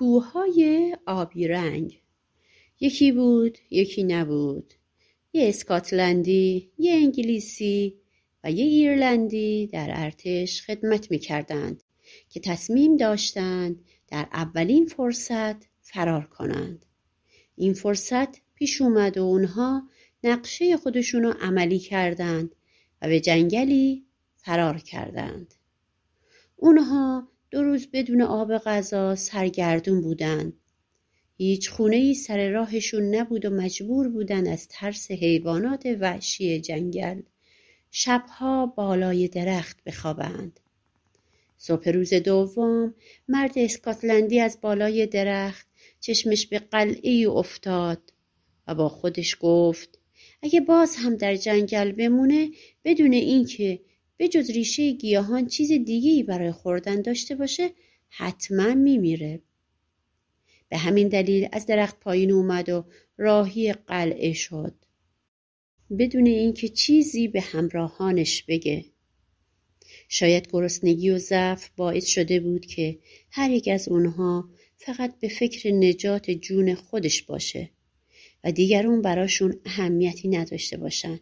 کوههای آبی رنگ یکی بود یکی نبود یه اسکاتلندی یه انگلیسی و یه ایرلندی در ارتش خدمت می‌کردند که تصمیم داشتند در اولین فرصت فرار کنند. این فرصت پیش اومد و اونها نقشه خودشونو عملی کردند و به جنگلی فرار کردند. اونها دو روز بدون آب غذا سرگردون بودند. هیچ خونه ای سر راهشون نبود و مجبور بودند از ترس حیوانات وحشی جنگل شبها بالای درخت بخوابند. صبح روز دوم مرد اسکاتلندی از بالای درخت چشمش به قلعه افتاد و با خودش گفت اگه باز هم در جنگل بمونه بدون اینکه به جز ریشه گیاهان چیز دیگهی برای خوردن داشته باشه حتما میمیره. به همین دلیل از درخت پایین اومد و راهی قلعه شد. بدون اینکه چیزی به همراهانش بگه. شاید گرسنگی و ضعف باعث شده بود که هر یک از اونها فقط به فکر نجات جون خودش باشه و دیگرون براشون اهمیتی نداشته باشن.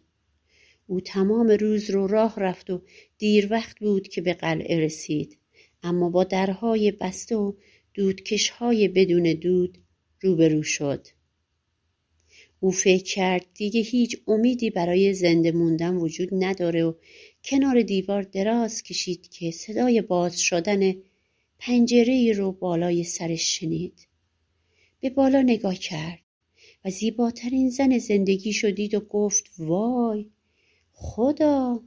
او تمام روز رو راه رفت و دیر وقت بود که به قلعه رسید اما با درهای بسته و دودکشهای بدون دود روبرو شد. او فکر کرد دیگه هیچ امیدی برای زنده موندن وجود نداره و کنار دیوار دراز کشید که صدای باز شدن پنجره رو بالای سرش شنید. به بالا نگاه کرد و زیباترین زن زندگی شدید و گفت وای خدا.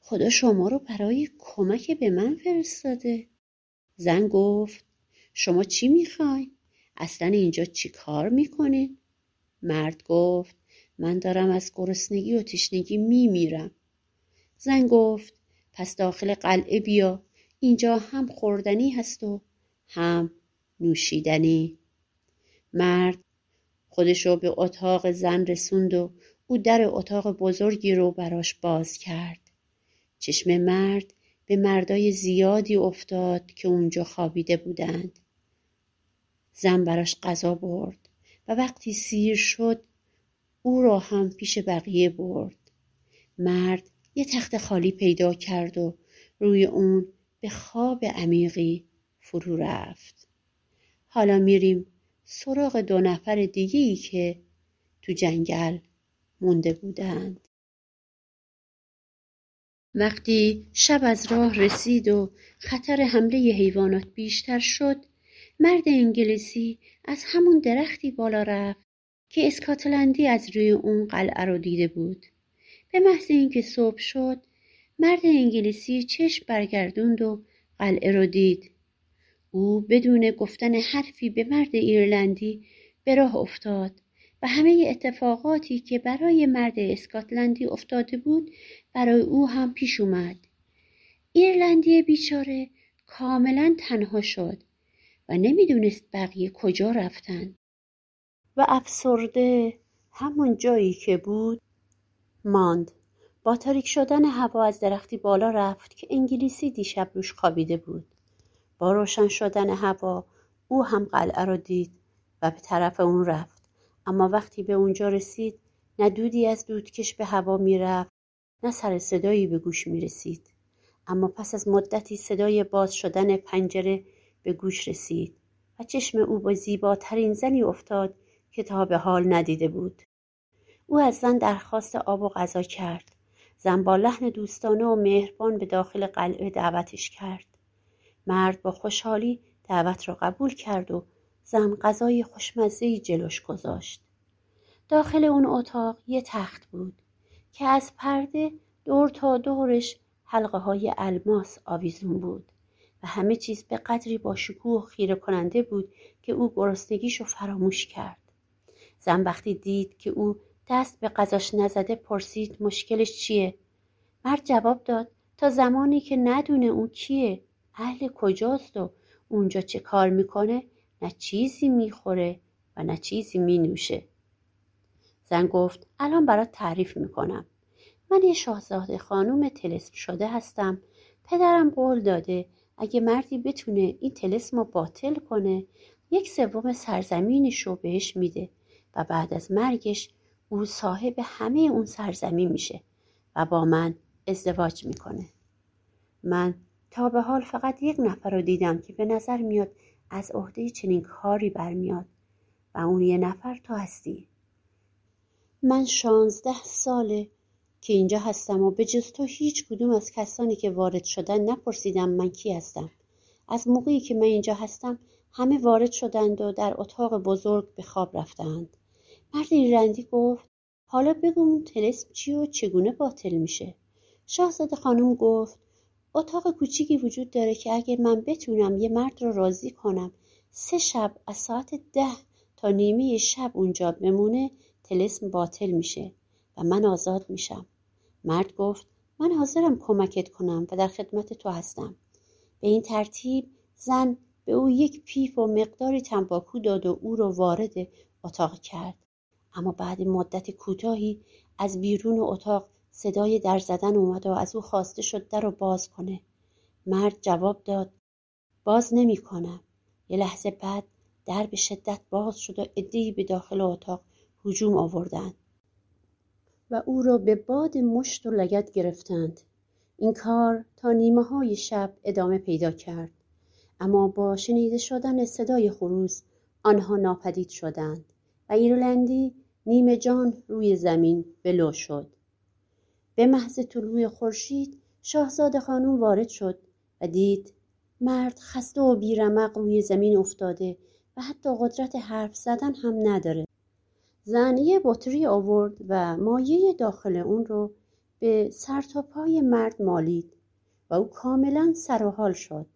خدا شما رو برای کمک به من فرستاده. زن گفت شما چی می‌خوای؟ اصلا اینجا چی کار می‌کنین؟ مرد گفت من دارم از گرسنگی و تشنگی میمیرم. زن گفت پس داخل قلعه بیا. اینجا هم خوردنی هست و هم نوشیدنی. مرد خودش رو به اتاق زن رسوند و او در اتاق بزرگی رو براش باز کرد. چشم مرد به مردای زیادی افتاد که اونجا خوابیده بودند. زن براش غذا برد و وقتی سیر شد او را هم پیش بقیه برد. مرد یه تخت خالی پیدا کرد و روی اون به خواب عمیقی فرو رفت. حالا میریم سراغ دو نفر دیگه ای که تو جنگل مونده بودند وقتی شب از راه رسید و خطر حمله حیوانات بیشتر شد مرد انگلیسی از همون درختی بالا رفت که اسکاتلندی از روی اون قلعه رو دیده بود. به محض اینکه صبح شد مرد انگلیسی چشم برگردوند و قلعه رو دید. او بدون گفتن حرفی به مرد ایرلندی به راه افتاد و همه اتفاقاتی که برای مرد اسکاتلندی افتاده بود برای او هم پیش اومد. ایرلندی بیچاره کاملا تنها شد و نمی‌دونست بقیه کجا رفتن. و افسرده همون جایی که بود ماند. با تاریک شدن هوا از درختی بالا رفت که انگلیسی دیشب روش خوابیده بود. با روشن شدن هوا او هم قلعه را دید و به طرف اون رفت. اما وقتی به اونجا رسید نه دودی از دودکش به هوا می‌رفت نه سر صدایی به گوش می رسید. اما پس از مدتی صدای باز شدن پنجره به گوش رسید و چشم او به زیباترین زنی افتاد که تا به حال ندیده بود. او از زن درخواست آب و غذا کرد. زن با لحن دوستانه و مهربان به داخل قلعه دعوتش کرد. مرد با خوشحالی دعوت را قبول کرد و زن غذای خوشمزهای جلوش گذاشت. داخل اون اتاق یه تخت بود که از پرده دور تا دورش حلقه های الماس آویزون بود و همه چیز به قدری با شکوه خیره کننده بود که او گرسنگیشو فراموش کرد. زن وقتی دید که او دست به غذاش نزده پرسید مشکلش چیه؟ مرد جواب داد تا زمانی که ندونه اون کیه اهل کجاست و اونجا چه کار می‌کنه نه چیزی می‌خوره و نه چیزی مینوشه. زن گفت الان برات تعریف می‌کنم. من یه شاهزاده خانوم تلسم شده هستم. پدرم قول داده اگه مردی بتونه این تلسم رو باطل کنه یک سوم سرزمینش رو بهش میده و بعد از مرگش او صاحب همه اون سرزمین میشه و با من ازدواج می‌کنه. من تا به حال فقط یک نفر رو دیدم که به نظر میاد از عهده چنین کاری برمیاد و اون یه نفر تو هستی. من شانزده ساله که اینجا هستم و به جز تو هیچ کدوم از کسانی که وارد شدن نپرسیدم من کی هستم. از موقعی که من اینجا هستم همه وارد شدند و در اتاق بزرگ به خواب رفتند. مرد ایرلندی گفت حالا بگو اون تلسم چی و چگونه باطل میشه؟ شاهزاده خانم گفت اتاق کوچیکی وجود داره که اگه من بتونم یه مرد رو راضی کنم سه شب از ساعت ده تا نیمه شب اونجا بمونه تلسم باطل میشه و من آزاد میشم. مرد گفت من حاضرم کمکت کنم و در خدمت تو هستم. به این ترتیب زن به او یک پیپ و مقداری تنباکو داد و او را وارد اتاق کرد. اما بعد مدت کوتاهی از بیرون اتاق صدای در زدن اومد و از او خواسته شد در رو باز کنه. مرد جواب داد باز نمی کنم. یه لحظه بعد در به شدت باز شد و ادهی به داخل اتاق هجوم آوردند. و او را به باد مشت و لگت گرفتند. این کار تا نیمه های شب ادامه پیدا کرد. اما با شنیده شدن صدای خروس آنها ناپدید شدند و ایرلندی نیمه جان روی زمین ولو شد. به محض طلوع خورشید شاهزاده خانم وارد شد و دید مرد خسته و بیرمق روی زمین افتاده و حتی قدرت حرف زدن هم نداره. زن یه بطری آورد و مایه داخل اون رو به سر تا پای مرد مالید و او کاملا سر شد.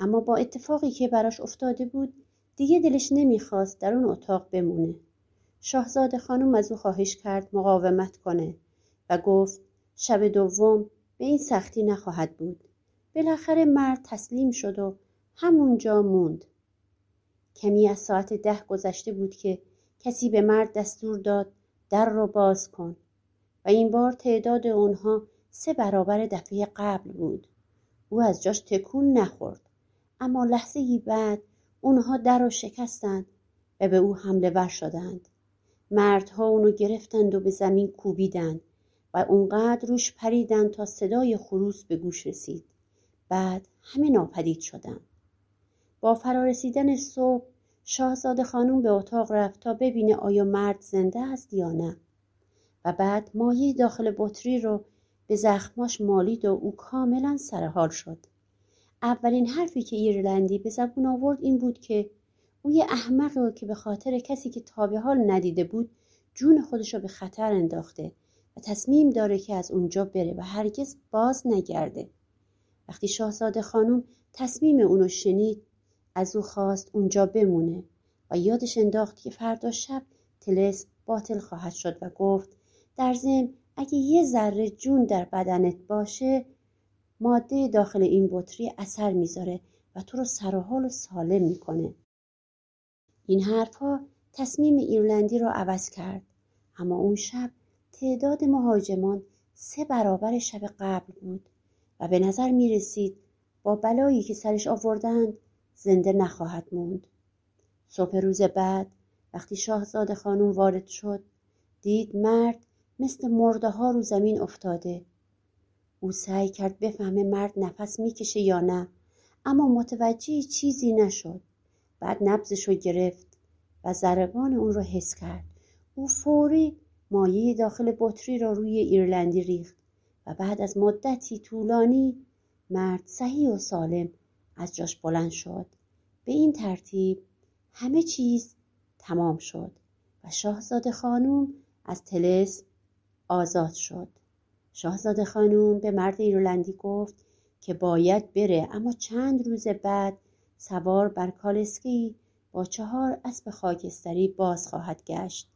اما با اتفاقی که براش افتاده بود دیگه دلش نمی‌خواست در اون اتاق بمونه. شاهزاده خانم از او خواهش کرد مقاومت کنه. و گفت شب دوم به این سختی نخواهد بود. بالاخره مرد تسلیم شد و همونجا موند. کمی از ساعت ده گذشته بود که کسی به مرد دستور داد در را باز کن و این بار تعداد آنها سه برابر دفعه قبل بود. او از جاش تکون نخورد اما لحظه ای بعد اونها در را شکستند و به او حمله ور شدند. مردها اونو گرفتند و به زمین کوبیدند. و اونقدر روش پریدند تا صدای خروس به گوش رسید. بعد همه ناپدید شدند با فرارسیدن صبح شاهزاده خانم به اتاق رفت تا ببینه آیا مرد زنده است یا نه. و بعد مایه داخل بطری رو به زخماش مالید و او کاملا سرحال شد. اولین حرفی که ایرلندی به زبون آورد این بود که او یه احمق که به خاطر کسی که تا به حال ندیده بود جون خودش رو به خطر انداخته و تصمیم داره که از اونجا بره و هرگز باز نگرده. وقتی شاهزاده خانم تصمیم اونو شنید از او خواست اونجا بمونه و یادش انداخت که فردا شب تلس باطل خواهد شد و گفت در ضمن اگه یه ذره جون در بدنت باشه ماده داخل این بطری اثر می‌ذاره و تو رو سر و سالم می‌کنه. این حرفها تصمیم ایرلندی را عوض کرد. اما اون شب تعداد مهاجمان سه برابر شب قبل بود و به نظر می رسید با بلایی که سرش آوردند زنده نخواهد موند. صبح روز بعد وقتی شاهزاده خانم وارد شد دید مرد مثل مرده ها رو زمین افتاده. او سعی کرد بفهمه مرد نفس می‌کشه یا نه اما متوجه چیزی نشد. بعد نبزش رو گرفت و ضربان اون رو حس کرد. او فوری مایه داخل بطری را روی ایرلندی ریخت و بعد از مدتی طولانی مرد صحیح و سالم از جاش بلند شد. به این ترتیب همه چیز تمام شد و شاهزاده خانوم از تلس آزاد شد. شاهزاده خانوم به مرد ایرلندی گفت که باید بره اما چند روز بعد سوار بر کالسکی با چهار اسب خاکستری باز خواهد گشت.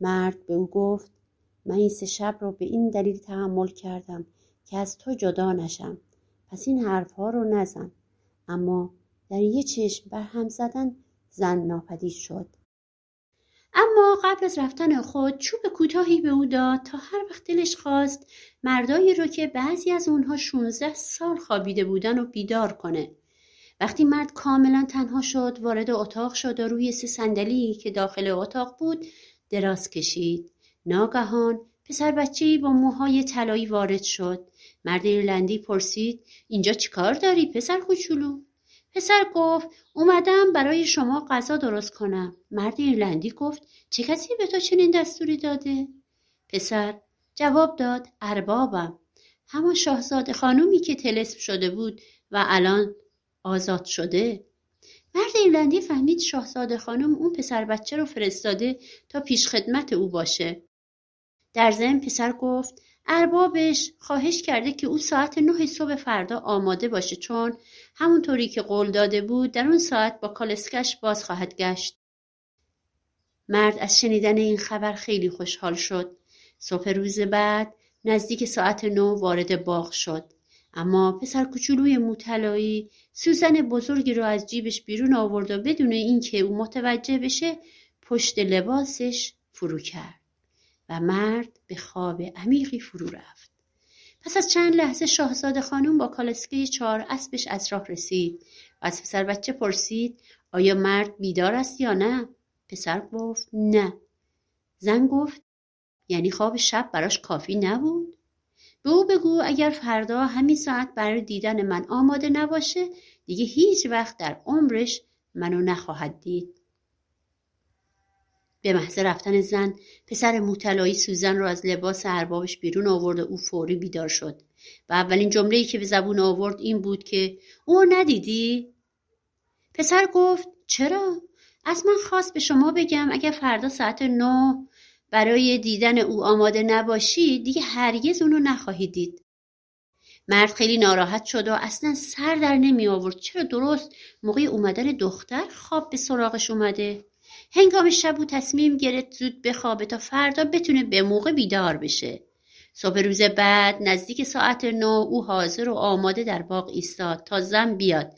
مرد به او گفت من این سه شب رو به این دلیل تحمل کردم که از تو جدا نشم. پس این حرفها رو نزن. اما در یه چشم بر هم زدن زن ناپدید شد. اما قبل از رفتن خود چوب کوتاهی به او داد تا هر وقت دلش خواست مردایی رو که بعضی از اونها 16 سال خوابیده بودن و بیدار کنه. وقتی مرد کاملا تنها شد وارد اتاق شد و روی سه صندلی که داخل اتاق بود دراز کشید. ناگهان پسر بچه با موهای طلایی وارد شد. مرد ایرلندی پرسید اینجا چیکار داری پسر کوچولو؟ پسر گفت اومدم برای شما غذا درست کنم. مرد ایرلندی گفت چه کسی به تو چنین دستوری داده؟ پسر جواب داد اربابم. همان شاهزاده خانومی که تلسم شده بود و الان آزاد شده مرد ایرلندی فهمید شاهزاده خانم اون پسر بچه رو فرستاده تا پیش خدمت او باشه. در ضمن پسر گفت اربابش خواهش کرده که او ساعت نه صبح فردا آماده باشه چون همونطوری که قول داده بود در اون ساعت با کالسکش باز خواهد گشت. مرد از شنیدن این خبر خیلی خوشحال شد. صبح روز بعد نزدیک ساعت نو وارد باغ شد. اما پسر کوچولوی موطلایی سوزن بزرگی رو از جیبش بیرون آورد و بدون اینکه او متوجه بشه پشت لباسش فرو کرد و مرد به خواب عمیقی فرو رفت. پس از چند لحظه شاهزاده خانم با کالسکه چهار اسبش از راه رسید و از پسر بچه پرسید آیا مرد بیدار است یا نه؟ پسر گفت نه. زن گفت یعنی خواب شب براش کافی نبود؟ به او بگو اگر فردا همین ساعت برای دیدن من آماده نباشه دیگه هیچ وقت در عمرش منو نخواهد دید. به محض رفتن زن پسر موطلایی سوزن رو از لباس اربابش بیرون آورد و او فوری بیدار شد. و اولین جمله‌ای که به زبون آورد این بود که او ندیدی؟ پسر گفت چرا؟ از من خواست به شما بگم اگر فردا ساعت نه برای دیدن او آماده نباشی دیگه هرگز اونو نخواهید دید. مرد خیلی ناراحت شد و اصلا سر در نمی آورد. چرا درست؟ موقع اومدن دختر خواب به سراغش اومده. هنگام شب او تصمیم گرفت زود بخوابه تا فردا بتونه به موقع بیدار بشه. صبح روز بعد نزدیک ساعت نو او حاضر و آماده در باغ ایستاد تا زن بیاد.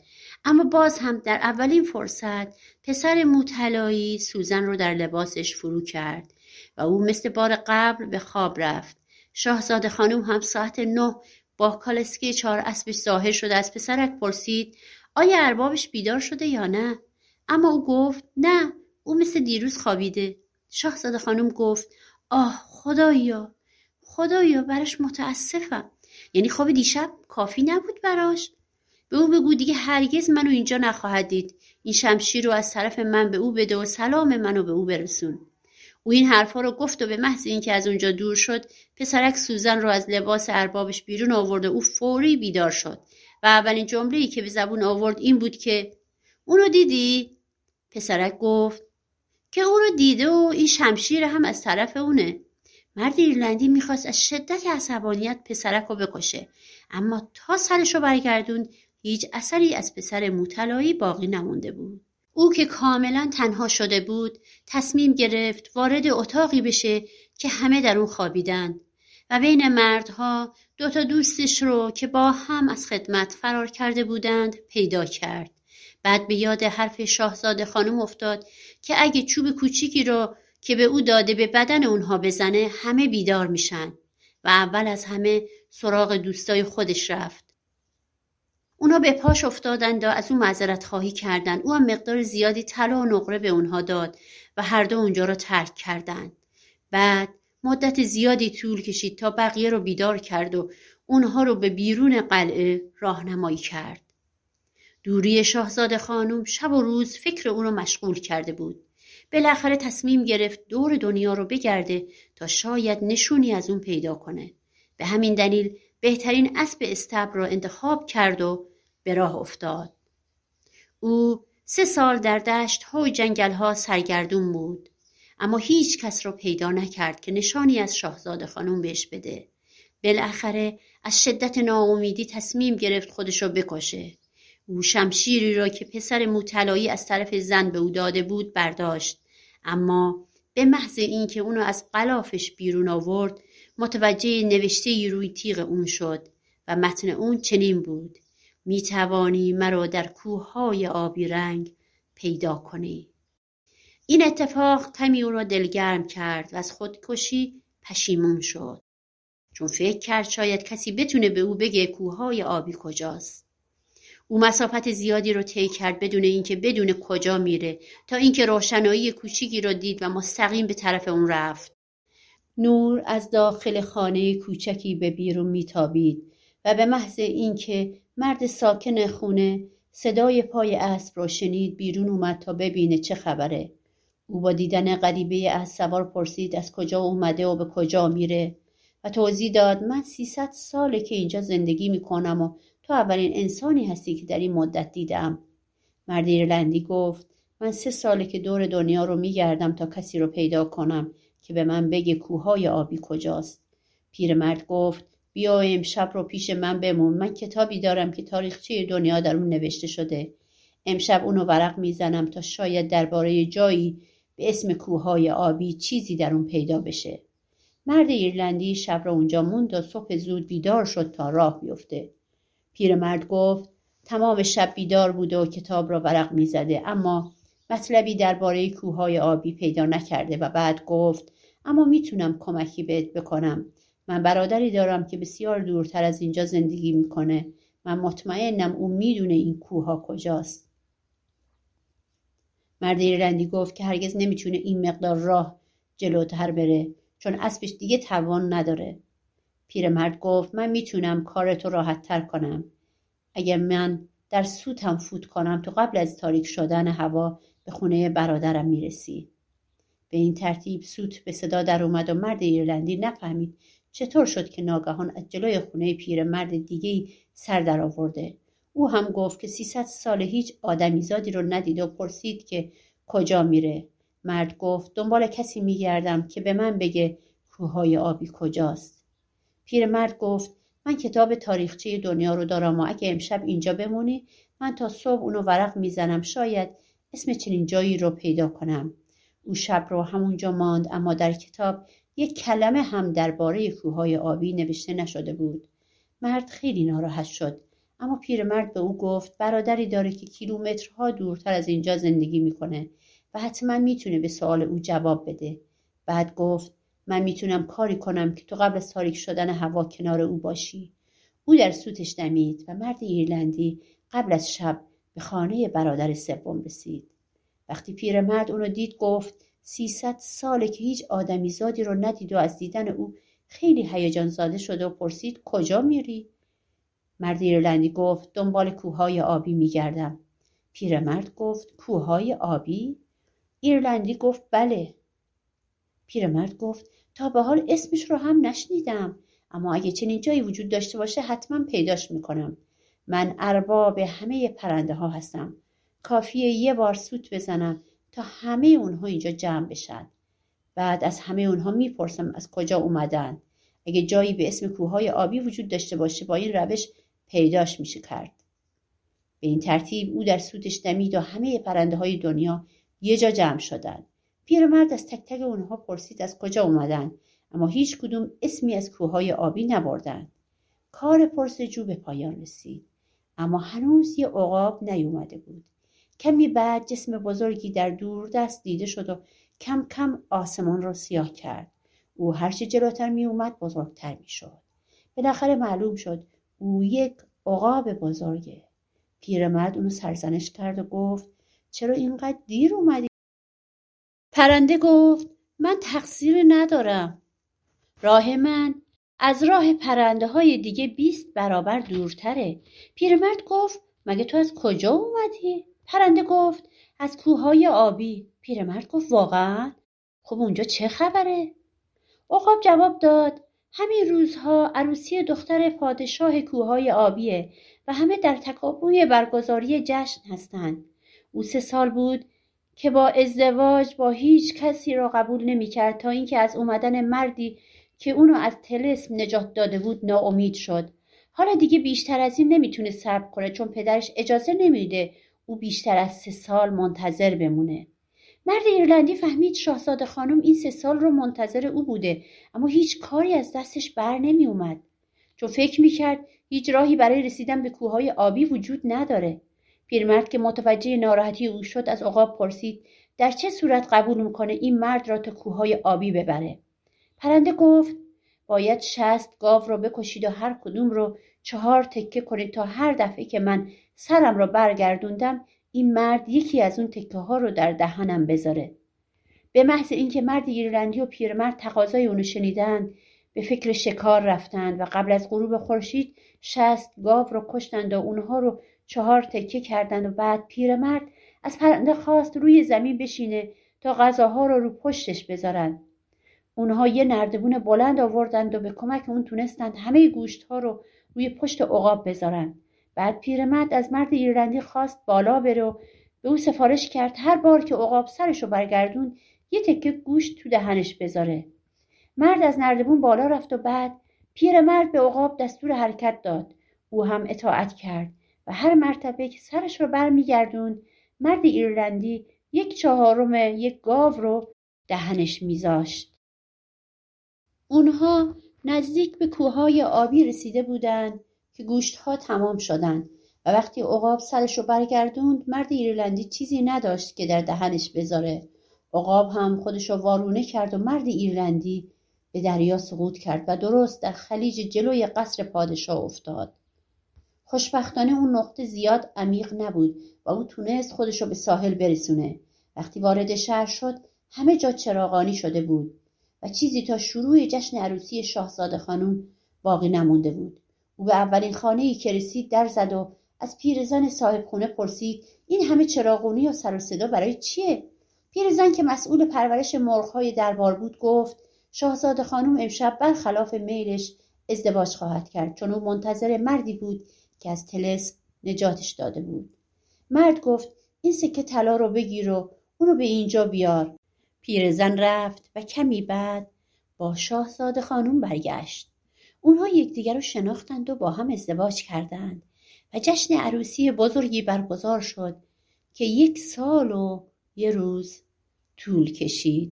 اما باز هم در اولین فرصت پسر موطلایی سوزن رو در لباسش فرو کرد. او مثل بار قبل به خواب رفت. شاهزاده خانم هم ساعت نه با کالسکی چهار اسبش ظاهر شده از پسرک پرسید آیا اربابش بیدار شده یا نه؟ اما او گفت نه او مثل دیروز خوابیده. شاهزاده خانم گفت آه خدایا خدایا براش متاسفم. یعنی خواب دیشب کافی نبود براش. به او بگو دیگه هرگز منو اینجا نخواهد دید. این شمشیر رو از طرف من به او بده و سلام منو به او برسون. او این حرفها رو گفت و به محض اینکه از اونجا دور شد پسرک سوزن رو از لباس اربابش بیرون آورد و او فوری بیدار شد. و اولین جمله ای که به زبون آورد این بود که اونو دیدی؟ پسرک گفت که او رو دیده و این شمشیر هم از طرف اونه. مرد ایرلندی می‌خواست از شدت عصبانیت پسرک رو بکشه. اما تا سرش رو برگردوند هیچ اثری از پسر موطلایی باقی نمونده بود. او که کاملا تنها شده بود تصمیم گرفت وارد اتاقی بشه که همه در اون خوابیدند و بین مردها دو تا دوستش رو که با هم از خدمت فرار کرده بودند پیدا کرد. بعد به یاد حرف شاهزاده خانم افتاد که اگه چوب کوچیکی رو که به او داده به بدن اونها بزنه همه بیدار میشن و اول از همه سراغ دوستای خودش رفت. اونا به پاش افتادند و از او معذرت خواهی کردند او هم مقدار زیادی طلا و نقره به اونها داد و هر دو اونجا را ترک کردند. بعد مدت زیادی طول کشید تا بقیه رو بیدار کرد و اونها رو به بیرون قلعه راهنمایی کرد. دوری شاهزاده خانم شب و روز فکر او را مشغول کرده بود. بالاخره تصمیم گرفت دور دنیا رو بگرده تا شاید نشونی از اون پیدا کنه. به همین دلیل بهترین اسب استبر را انتخاب کرد و به راه افتاد. او سه سال در دشت های جنگل ها سرگردون بود اما هیچ کس را پیدا نکرد که نشانی از شاهزاده خانم بهش بده. بالاخره از شدت ناامیدی تصمیم گرفت خودش را بکشه. او شمشیری را که پسر موطلایی از طرف زن به او داده بود برداشت اما به محض اینکه اونو از قلافش بیرون آورد متوجه نوشته روی تیغ اون شد و متن اون چنین بود. می توانی مرا در کوههای آبی رنگ پیدا کنی. این اتفاق کمی او را دلگرم کرد و از خودکشی پشیمون شد. چون فکر کرد شاید کسی بتونه به او بگه کوههای آبی کجاست. او مسافت زیادی رو طی کرد بدون اینکه بدون کجا میره تا اینکه روشنایی کوچیکی را دید و مستقیم به طرف اون رفت. نور از داخل خانه کوچکی به بیرون میتابید و به محض اینکه مرد ساکن خونه صدای پای اسب را شنید بیرون اومد تا ببینه چه خبره. او با دیدن غریبه از سوار پرسید از کجا اومده و به کجا میره؟ و توضیح داد من سیصد ساله که اینجا زندگی می‌کنم و تو اولین انسانی هستی که در این مدت دیدم. مرد ایرلندی گفت من سه ساله که دور دنیا رو میگردم تا کسی رو پیدا کنم که به من بگه کوههای آبی کجاست. پیرمرد گفت بیا امشب رو پیش من بمون. من کتابی دارم که تاریخچه دنیا در اون نوشته شده. امشب اونو ورق می‌زنم تا شاید درباره جایی به اسم کوههای آبی چیزی در اون پیدا بشه. مرد ایرلندی شب را اونجا موند و صبح زود بیدار شد تا راه بیفته. پیرمرد گفت تمام شب بیدار بوده و کتاب را ورق می‌زده اما مطلبی درباره کوههای آبی پیدا نکرده و بعد گفت اما می‌تونم کمکی بهت بکنم. من برادری دارم که بسیار دورتر از اینجا زندگی می‌کنه. من مطمئنم او می‌دونه این کوه کجاست. مرد ایرلندی گفت که هرگز نمی‌تونه این مقدار راه جلوتر بره چون اسبش دیگه توان نداره. پیرمرد گفت من می‌تونم کارتو راحت تر کنم. اگر من در سوتم فوت کنم تو قبل از تاریک شدن هوا به خونه برادرم می‌رسی. به این ترتیب سوت به صدا در اومد و مرد ایرلندی نفهمید چطور شد که ناگهان از جلوی خونه پیرمرد دیگه سر در آورده او هم گفت که سیصد سال هیچ آدمیزادی رو ندید و پرسید که کجا میره. مرد گفت دنبال کسی میگردم که به من بگه کوههای آبی کجاست. پیرمرد گفت من کتاب تاریخچه دنیا رو دارم و اگه امشب اینجا بمونی من تا صبح اونو ورق می‌زنم. شاید اسم چنین جایی رو پیدا کنم. او شب رو همونجا ماند اما در کتاب یک کلمه هم درباره کوههای آبی نوشته نشده بود. مرد خیلی ناراحت شد اما پیرمرد به او گفت برادری داره که کیلومترها دورتر از اینجا زندگی می‌کنه و حتما می‌تونه به سوال او جواب بده. بعد گفت من می‌تونم کاری کنم که تو قبل از تاریک شدن هوا کنار او باشی. او در سوتش دمید و مرد ایرلندی قبل از شب به خانه برادر سوم رسید. وقتی پیرمرد اونو دید گفت سیصد ساله که هیچ آدمیزادی رو ندید و از دیدن او خیلی هیجان زاده شده و پرسید کجا میری؟ مرد ایرلندی گفت دنبال کوههای آبی میگردم. پیرمرد گفت کوههای آبی؟ ایرلندی گفت بله. پیرمرد گفت تا به حال اسمش رو هم نشنیدم اما اگه چنین جایی وجود داشته باشه حتما پیداش می‌کنم. من ارباب همه پرنده ها هستم. کافیه یه بار سوت بزنم. تا همه اونها اینجا جمع بشن. بعد از همه اونها می‌پرسم از کجا اومدن. اگه جایی به اسم کوههای آبی وجود داشته باشه با این روش پیداش میشه کرد. به این ترتیب او در سوتش دمید و همه پرنده های دنیا یه جا جمع شدند پیرمرد از تک تک اونها پرسید از کجا اومدن اما هیچ کدوم اسمی از کوههای آبی نبردند کار پرسجو به پایان رسید اما هنوز یه عقاب نیومده بود. کمی بعد جسم بزرگی در دور دست دیده شد و کم کم آسمان را سیاه کرد. او هرچه جلوتر می اومد بزرگتر می شد بالاخره معلوم شد او یک عقاب بزرگه پیرمرد اونو سرزنش کرد و گفت چرا اینقدر دیر اومدی؟ پرنده گفت من تقصیر ندارم. راه من از راه پرنده های دیگه بیست برابر دورتره. پیرمرد گفت مگه تو از کجا اومدی؟ پرنده گفت از کوههای آبی. پیرمرد گفت واقعا؟ خب اونجا چه خبره؟ عقاب جواب داد همین روزها عروسی دختر پادشاه کوههای آبیه و همه در تکاپوی برگزاری جشن هستند. او سه سال بود که با ازدواج با هیچ کسی را قبول نمی‌کرد تا اینکه از اومدن مردی که اونو از تلسم نجات داده بود ناامید شد. حالا دیگه بیشتر از این نمی‌تونه صبر کنه چون پدرش اجازه نمیده او بیشتر از سه سال منتظر بمونه. مرد ایرلندی فهمید شاهزاده خانم این سه سال رو منتظر او بوده اما هیچ کاری از دستش بر نمی اومد. چون فکر می‌کرد هیچ راهی برای رسیدن به کوههای آبی وجود نداره. پیرمرد که متوجه ناراحتی او شد از عقاب پرسید در چه صورت قبول می‌کنه این مرد را تا کوههای آبی ببره؟ پرنده گفت باید شست گاو را بکشید و هر کدوم رو چهار تکه کنید تا هر دفعه که من سرم را برگردوندم این مرد یکی از اون تکه ها رو در دهنم بذاره. به محض اینکه مرد ایرلندی و پیرمرد تقاضای اونو شنیدند به فکر شکار رفتند و قبل از غروب خورشید شست گاو رو کشتند و اونها رو چهار تکه کردند و بعد پیرمرد از پرنده خواست روی زمین بشینه تا غذاها رو رو پشتش بذارند اونها یه نردبون بلند آوردند و به کمک اون تونستند همه گوشت ها رو روی پشت عقاب بذارند بعد پیرمرد از مرد ایرلندی خواست بالا بره و به او سفارش کرد هر بار که عقاب سرش رو برگردون یه تکه گوشت تو دهنش بذاره. مرد از نردبون بالا رفت و بعد پیرمرد به عقاب دستور حرکت داد. او هم اطاعت کرد و هر مرتبه که سرش رو برمیگردوند مرد ایرلندی یک چهارم یک گاو رو دهنش میذاشت. اونها نزدیک به کوههای آبی رسیده بودند که گوشتها تمام شدند و وقتی عقاب سرش رو برگردوند مرد ایرلندی چیزی نداشت که در دهنش بذاره. عقاب هم خودش رو وارونه کرد و مرد ایرلندی به دریا سقوط کرد و درست در خلیج جلوی قصر پادشاه افتاد. خوشبختانه اون نقطه زیاد عمیق نبود و او تونست خودش رو به ساحل برسونه. وقتی وارد شهر شد همه جا چراغانی شده بود. و چیزی تا شروع جشن عروسی شاهزاده خانم باقی نمونده بود. او به اولین خانه ای که رسید در زد و از پیرزن صاحب خونه پرسید این همه چراغونی و سر و صدا برای چیه؟ پیرزن که مسئول پرورش مرغهای دربار بود گفت شاهزاده خانم امشب برخلاف میلش ازدواج خواهد کرد چون او منتظر مردی بود که از تلس نجاتش داده بود. مرد گفت این سکه طلا رو بگیر و اونو به اینجا بیار. پیرزن رفت و کمی بعد با شاهزاده خانم برگشت. اونها یکدیگر رو شناختند و با هم ازدواج کردند و جشن عروسی بزرگی برگزار شد که یک سال و یه روز طول کشید.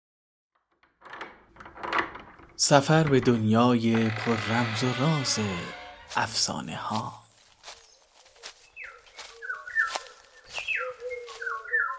سفر به دنیای پر رمز و راز افسانه ها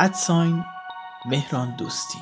ادساین مهران دوستی.